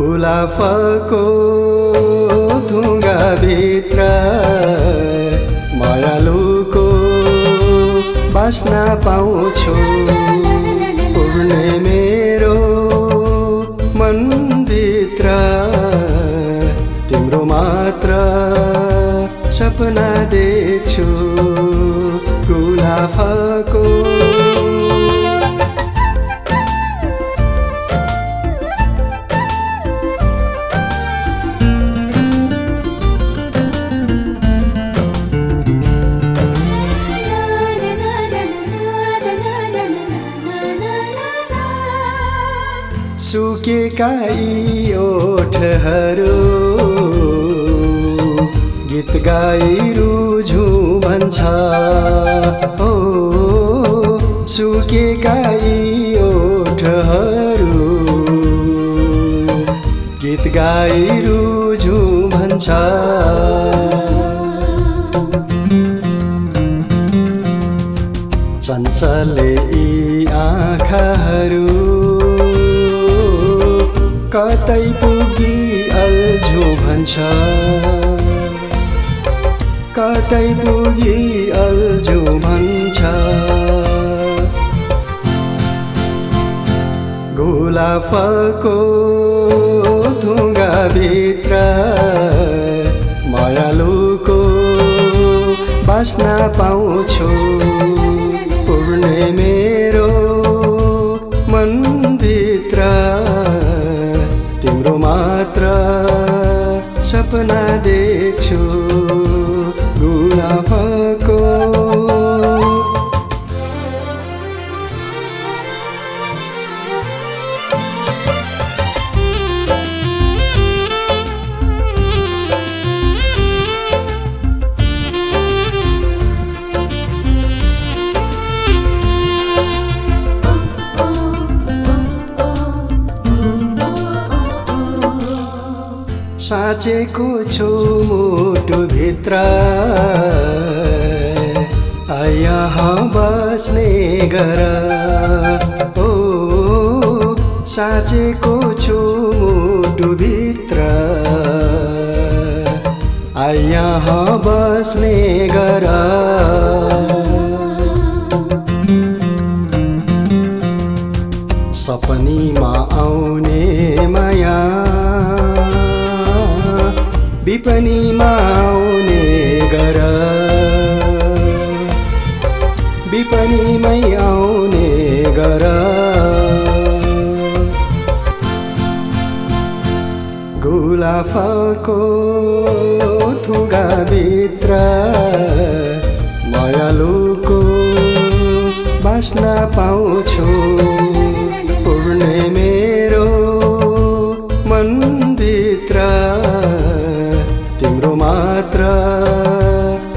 गुलाफको ढुङ्गाभित्र मायालुको बास्ना पाउँछु। उड्ने मेरो मनभित्र तिम्रो मात्र सपना देख्छु। गुलाफको सुकेका यी ओठहरू। गीत गाई रुझु भन्छ। हो सुकेका यी ओठहरू। गीत गाई रुझु भन्छ। चञ्चले यी आँखाहरू कतै पुगी अल्झु भन्छ। कतै पुगी अल्झु भन्छ। गुलाफको ढुङ्गाभित्र मायालुको बास्ना पाउँछु। उड्ने मात्र सपना देख्छु। गुलाफको साँचेको छु मुटुभित्र। यहाँ बस्ने गर ओ साँचेको छु मुटुभित्र। यहाँ बस्ने गर सपनीमा आउने माया। विपनीमा आउने गर। विपनीमै आउने गर। गुलाफको थुगाभित्र मायालुको बास्ना पाउँछु।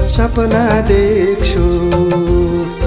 सपना देख्छु।